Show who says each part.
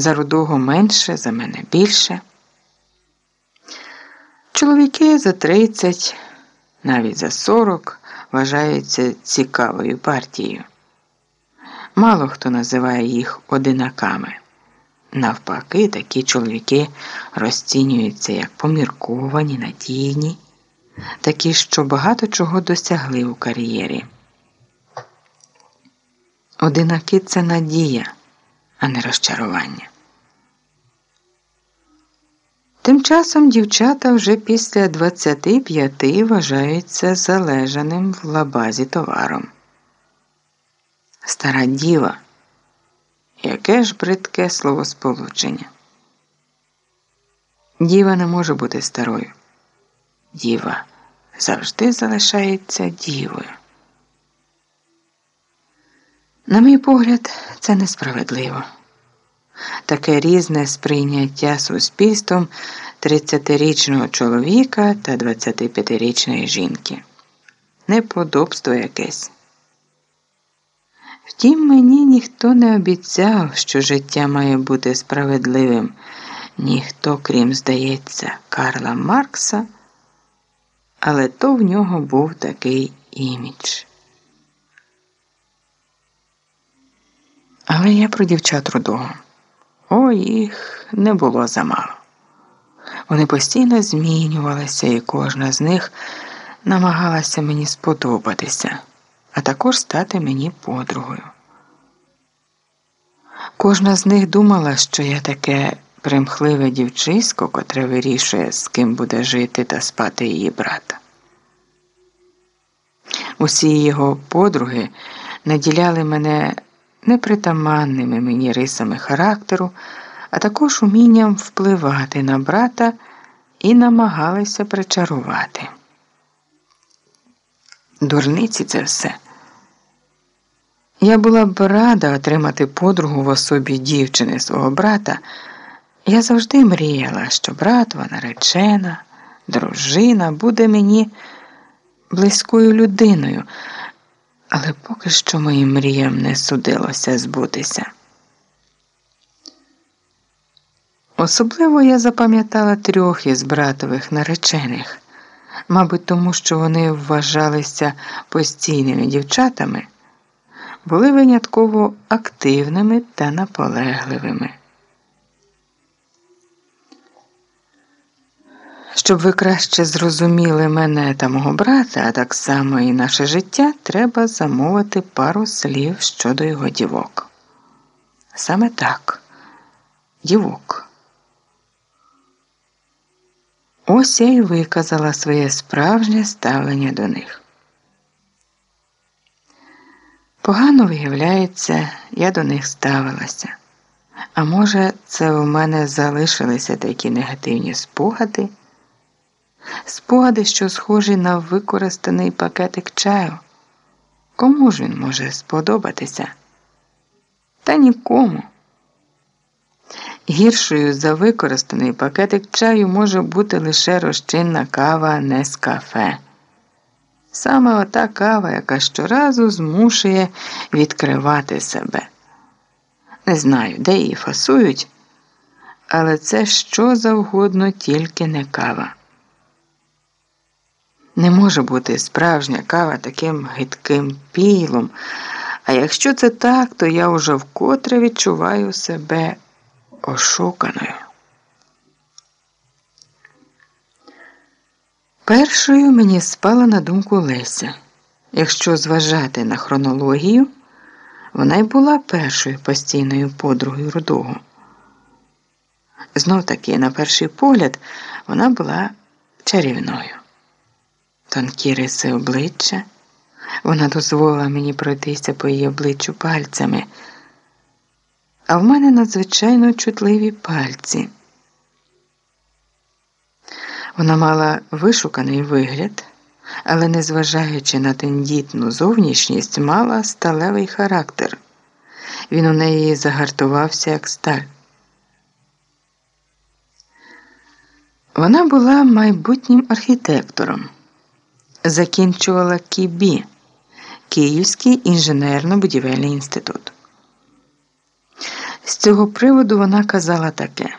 Speaker 1: за рудого менше, за мене більше. Чоловіки за 30, навіть за 40 вважаються цікавою партією. Мало хто називає їх одинаками. Навпаки, такі чоловіки розцінюються як помірковані, надійні, такі, що багато чого досягли у кар'єрі. Одинаки це надія, а не розчарування. Тим часом дівчата вже після 25 вважаються залежаним в лабазі товаром. Стара діва. Яке ж бридке словосполучення? Діва не може бути старою. Діва завжди залишається дівою. На мій погляд, це несправедливо. Таке різне сприйняття суспільством 30-річного чоловіка та 25-річної жінки. Неподобство якесь. Втім, мені ніхто не обіцяв, що життя має бути справедливим, ніхто, крім, здається, Карла Маркса, але то в нього був такий імідж. Але я про дівчат рудого. Їх не було замало. Вони постійно змінювалися, і кожна з них намагалася мені сподобатися, а також стати мені подругою. Кожна з них думала, що я таке примхливе дівчисько, котре вирішує, з ким буде жити та спати її брата. Усі його подруги наділяли мене непритаманними мені рисами характеру, а також умінням впливати на брата і намагалися причарувати. Дурниці це все. Я була б рада отримати подругу в особі дівчини свого брата. Я завжди мріяла, що братва наречена, дружина буде мені близькою людиною але поки що моїм мріям не судилося збутися. Особливо я запам'ятала трьох із братових наречених, мабуть, тому що вони вважалися постійними дівчатами, були винятково активними та наполегливими. Щоб ви краще зрозуміли мене та мого брата, а так само і наше життя, треба замовити пару слів щодо його дівок. Саме так, дівок. Ось я й виказала своє справжнє ставлення до них. Погано виявляється, я до них ставилася. А може, це у мене залишилися такі негативні спогади спогади, що схожі на використаний пакетик чаю. Кому ж він може сподобатися? Та нікому. Гіршою за використаний пакетик чаю може бути лише розчинна кава не з кафе. Саме ота кава, яка щоразу змушує відкривати себе. Не знаю, де її фасують, але це що завгодно, тільки не кава. Не може бути справжня кава таким гидким пілом. А якщо це так, то я уже вкотре відчуваю себе ошуканою. Першою мені спала на думку Леся. Якщо зважати на хронологію, вона й була першою постійною подругою рудого. Знов таки, на перший погляд, вона була чарівною тонкі риси обличчя. Вона дозволила мені пройтися по її обличчю пальцями, а в мене надзвичайно чутливі пальці. Вона мала вишуканий вигляд, але, незважаючи на тендітну зовнішність, мала сталевий характер. Він у неї загартувався як сталь. Вона була майбутнім архітектором закінчувала КІБІ Київський інженерно-будівельний інститут. З цього приводу вона казала таке.